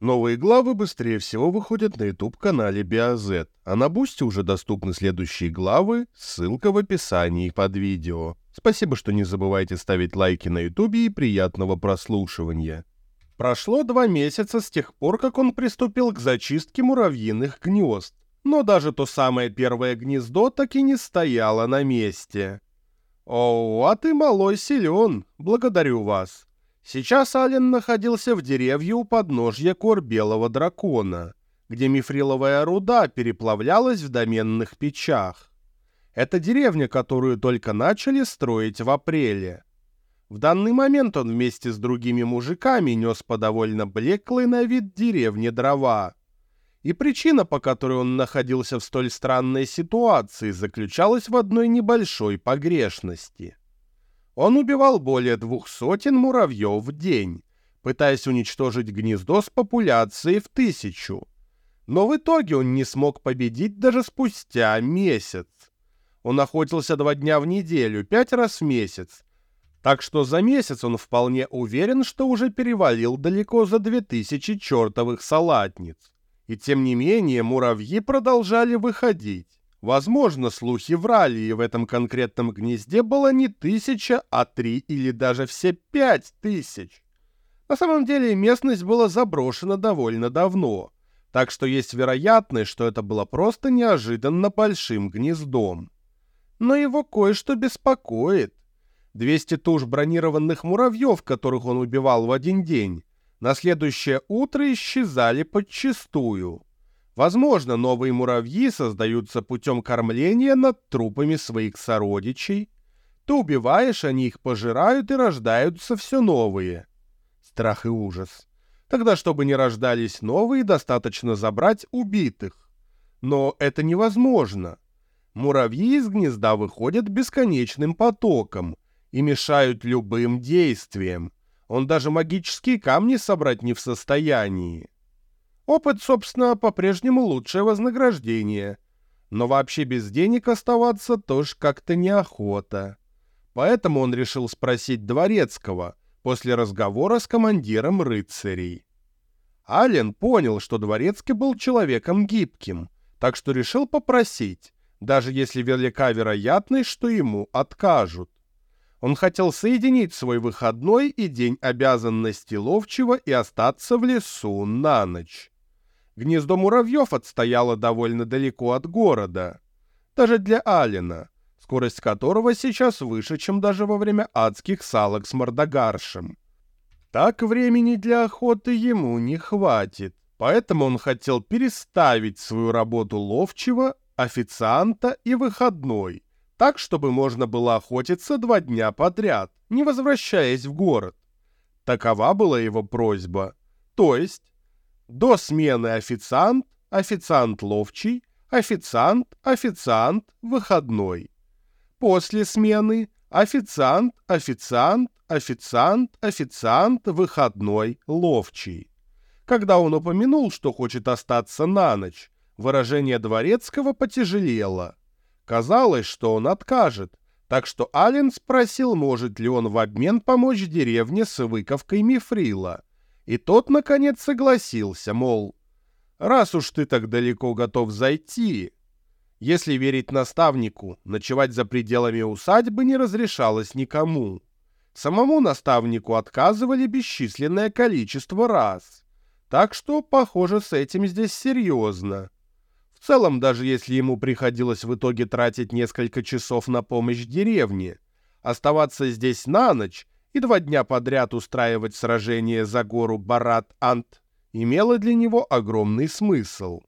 Новые главы быстрее всего выходят на YouTube-канале BioZ, а на Бусте уже доступны следующие главы, ссылка в описании под видео. Спасибо, что не забывайте ставить лайки на YouTube и приятного прослушивания. Прошло два месяца с тех пор, как он приступил к зачистке муравьиных гнезд, но даже то самое первое гнездо так и не стояло на месте. «О, а ты малой силен, благодарю вас. Сейчас Ален находился в деревне у подножья кор Белого Дракона, где мифриловая руда переплавлялась в доменных печах. Это деревня, которую только начали строить в апреле. В данный момент он вместе с другими мужиками нес по довольно блеклой на вид деревне дрова. И причина, по которой он находился в столь странной ситуации, заключалась в одной небольшой погрешности. Он убивал более двух сотен муравьев в день, пытаясь уничтожить гнездо с популяцией в тысячу. Но в итоге он не смог победить даже спустя месяц. Он охотился два дня в неделю, пять раз в месяц. Так что за месяц он вполне уверен, что уже перевалил далеко за две тысячи чертовых салатниц. И тем не менее муравьи продолжали выходить. Возможно, слухи врали, и в этом конкретном гнезде было не тысяча, а три или даже все пять тысяч. На самом деле местность была заброшена довольно давно, так что есть вероятность, что это было просто неожиданно большим гнездом. Но его кое-что беспокоит. 200 туш бронированных муравьев, которых он убивал в один день, на следующее утро исчезали подчистую. Возможно, новые муравьи создаются путем кормления над трупами своих сородичей. Ты убиваешь, они их пожирают и рождаются все новые. Страх и ужас. Тогда, чтобы не рождались новые, достаточно забрать убитых. Но это невозможно. Муравьи из гнезда выходят бесконечным потоком и мешают любым действиям. Он даже магические камни собрать не в состоянии. Опыт, собственно, по-прежнему лучшее вознаграждение. Но вообще без денег оставаться тоже как-то неохота. Поэтому он решил спросить Дворецкого после разговора с командиром рыцарей. Ален понял, что Дворецкий был человеком гибким, так что решил попросить, даже если велика вероятность, что ему откажут. Он хотел соединить свой выходной и день обязанности ловчего и остаться в лесу на ночь. Гнездо муравьев отстояло довольно далеко от города. Даже для Алина, скорость которого сейчас выше, чем даже во время адских салок с мордогаршем. Так времени для охоты ему не хватит, поэтому он хотел переставить свою работу ловчего, официанта и выходной, так, чтобы можно было охотиться два дня подряд, не возвращаясь в город. Такова была его просьба. То есть до смены официант, официант ловчий, официант, официант, выходной. После смены официант, официант, официант, официант, выходной, ловчий. Когда он упомянул, что хочет остаться на ночь, выражение Дворецкого потяжелело. Казалось, что он откажет, так что Ален спросил, может ли он в обмен помочь деревне с выковкой мифрила. И тот, наконец, согласился, мол, раз уж ты так далеко готов зайти... Если верить наставнику, ночевать за пределами усадьбы не разрешалось никому. Самому наставнику отказывали бесчисленное количество раз. Так что, похоже, с этим здесь серьезно. В целом, даже если ему приходилось в итоге тратить несколько часов на помощь деревне, оставаться здесь на ночь и два дня подряд устраивать сражение за гору Барат-Ант имело для него огромный смысл.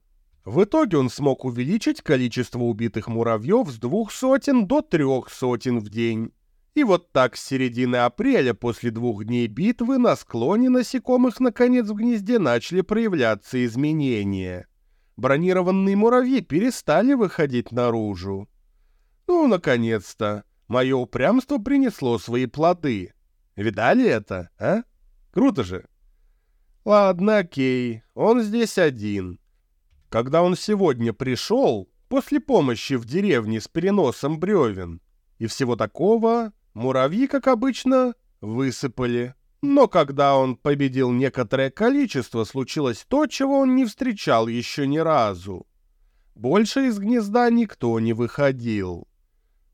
В итоге он смог увеличить количество убитых муравьев с двух сотен до трех сотен в день. И вот так с середины апреля после двух дней битвы на склоне насекомых наконец в гнезде начали проявляться изменения. Бронированные муравьи перестали выходить наружу. Ну, наконец-то, мое упрямство принесло свои плоды. Видали это, а? Круто же. Ладно, окей, он здесь один. Когда он сегодня пришел, после помощи в деревне с переносом бревен и всего такого, муравьи, как обычно, высыпали. Но когда он победил некоторое количество, случилось то, чего он не встречал еще ни разу. Больше из гнезда никто не выходил.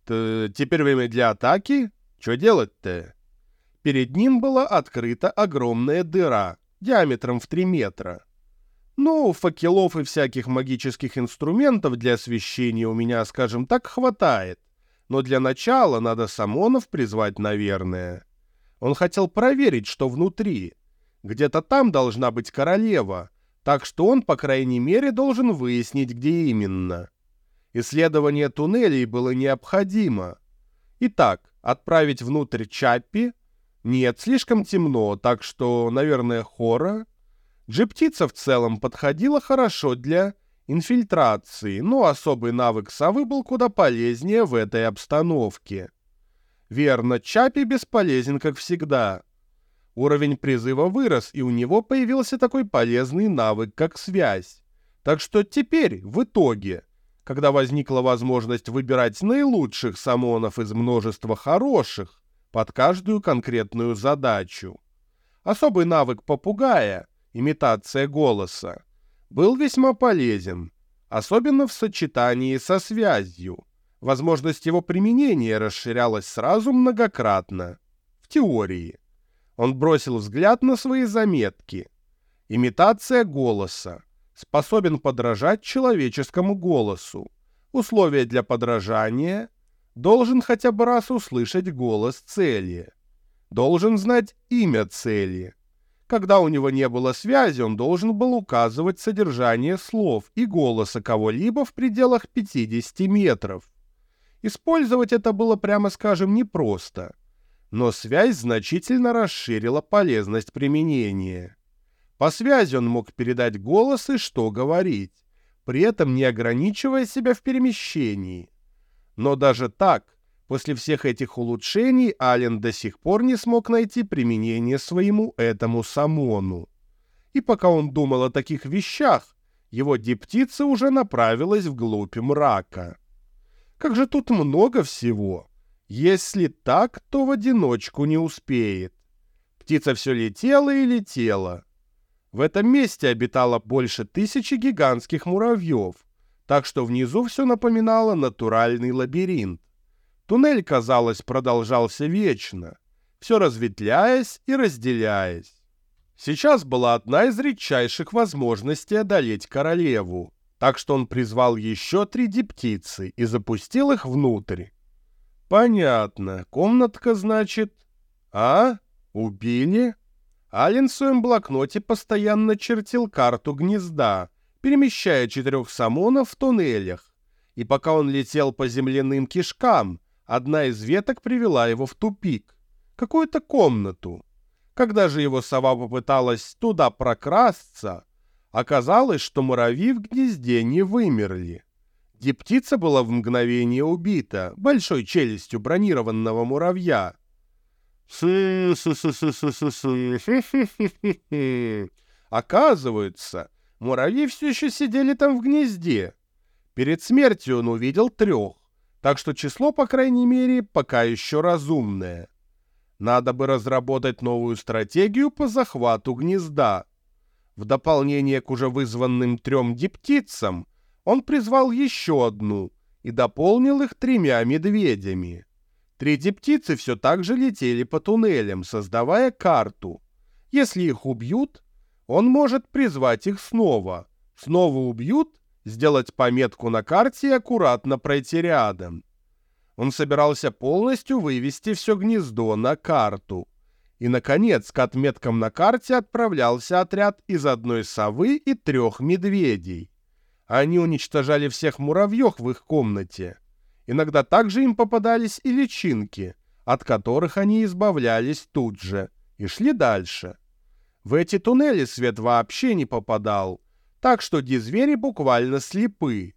Т теперь время для атаки? Что делать-то? Перед ним была открыта огромная дыра, диаметром в 3 метра. Ну, факелов и всяких магических инструментов для освещения у меня, скажем так, хватает. Но для начала надо самонов призвать, наверное. Он хотел проверить, что внутри. Где-то там должна быть королева, так что он, по крайней мере, должен выяснить, где именно. Исследование туннелей было необходимо. Итак, отправить внутрь Чаппи? Нет, слишком темно, так что, наверное, Хора? Джиптица в целом подходила хорошо для инфильтрации, но особый навык совы был куда полезнее в этой обстановке. Верно, Чапи бесполезен, как всегда. Уровень призыва вырос, и у него появился такой полезный навык, как связь. Так что теперь, в итоге, когда возникла возможность выбирать наилучших самонов из множества хороших под каждую конкретную задачу, особый навык попугая, имитация голоса, был весьма полезен, особенно в сочетании со связью. Возможность его применения расширялась сразу многократно. В теории. Он бросил взгляд на свои заметки. Имитация голоса. Способен подражать человеческому голосу. Условия для подражания. Должен хотя бы раз услышать голос цели. Должен знать имя цели. Когда у него не было связи, он должен был указывать содержание слов и голоса кого-либо в пределах 50 метров. Использовать это было, прямо скажем, непросто. Но связь значительно расширила полезность применения. По связи он мог передать голос и что говорить, при этом не ограничивая себя в перемещении. Но даже так, после всех этих улучшений, Ален до сих пор не смог найти применение своему этому самону. И пока он думал о таких вещах, его диптица уже направилась вглубь мрака. Как же тут много всего. Если так, то в одиночку не успеет. Птица все летела и летела. В этом месте обитало больше тысячи гигантских муравьев, так что внизу все напоминало натуральный лабиринт. Туннель, казалось, продолжался вечно, все разветвляясь и разделяясь. Сейчас была одна из редчайших возможностей одолеть королеву так что он призвал еще три диптицы и запустил их внутрь. Понятно. Комнатка, значит... А? Убили? Ален в своем блокноте постоянно чертил карту гнезда, перемещая четырех самонов в туннелях. И пока он летел по земляным кишкам, одна из веток привела его в тупик. Какую-то комнату. Когда же его сова попыталась туда прокрасться, Оказалось, что муравьи в гнезде не вымерли. Диптица была в мгновение убита большой челюстью бронированного муравья. Оказывается, муравьи все еще сидели там в гнезде. Перед смертью он увидел трех, так что число, по крайней мере, пока еще разумное. Надо бы разработать новую стратегию по захвату гнезда. В дополнение к уже вызванным трем диптицам, он призвал еще одну и дополнил их тремя медведями. Три диптицы все так же летели по туннелям, создавая карту. Если их убьют, он может призвать их снова. Снова убьют, сделать пометку на карте и аккуратно пройти рядом. Он собирался полностью вывести все гнездо на карту. И, наконец, к отметкам на карте отправлялся отряд из одной совы и трех медведей. Они уничтожали всех муравьев в их комнате. Иногда также им попадались и личинки, от которых они избавлялись тут же, и шли дальше. В эти туннели свет вообще не попадал, так что дизвери буквально слепы.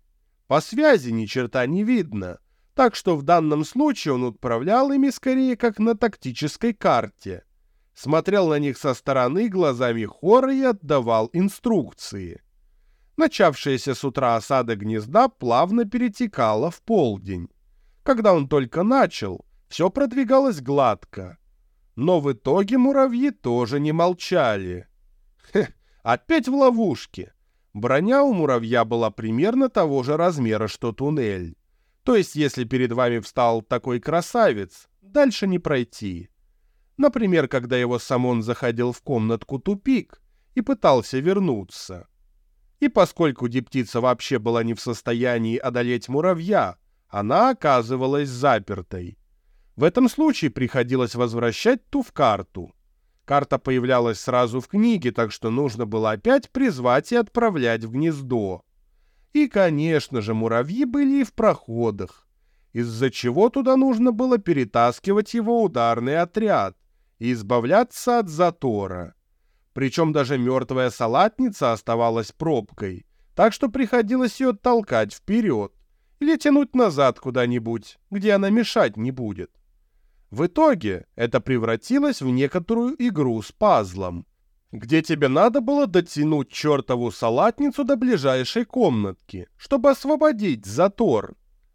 По связи ни черта не видно, так что в данном случае он отправлял ими скорее как на тактической карте — смотрел на них со стороны глазами хора и отдавал инструкции. Начавшаяся с утра осада гнезда плавно перетекала в полдень. Когда он только начал, все продвигалось гладко. Но в итоге муравьи тоже не молчали. Хе, опять в ловушке. Броня у муравья была примерно того же размера, что туннель. То есть, если перед вами встал такой красавец, дальше не пройти. Например, когда его Самон заходил в комнатку тупик и пытался вернуться. И поскольку Диптица вообще была не в состоянии одолеть муравья, она оказывалась запертой. В этом случае приходилось возвращать ту в карту. Карта появлялась сразу в книге, так что нужно было опять призвать и отправлять в гнездо. И, конечно же, муравьи были и в проходах, из-за чего туда нужно было перетаскивать его ударный отряд и избавляться от затора. Причем даже мертвая салатница оставалась пробкой, так что приходилось ее толкать вперед или тянуть назад куда-нибудь, где она мешать не будет. В итоге это превратилось в некоторую игру с пазлом, где тебе надо было дотянуть чертову салатницу до ближайшей комнатки, чтобы освободить затор.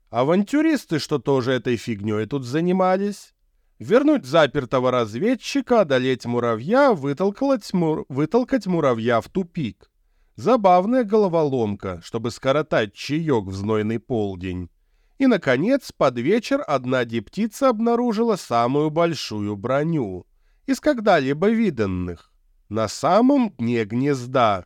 Авантюристы, что тоже этой фигней тут занимались. Вернуть запертого разведчика, одолеть муравья, вытолкать, мур... вытолкать муравья в тупик. Забавная головоломка, чтобы скоротать чаек в знойный полдень. И, наконец, под вечер одна диптица обнаружила самую большую броню из когда-либо виданных на самом дне гнезда.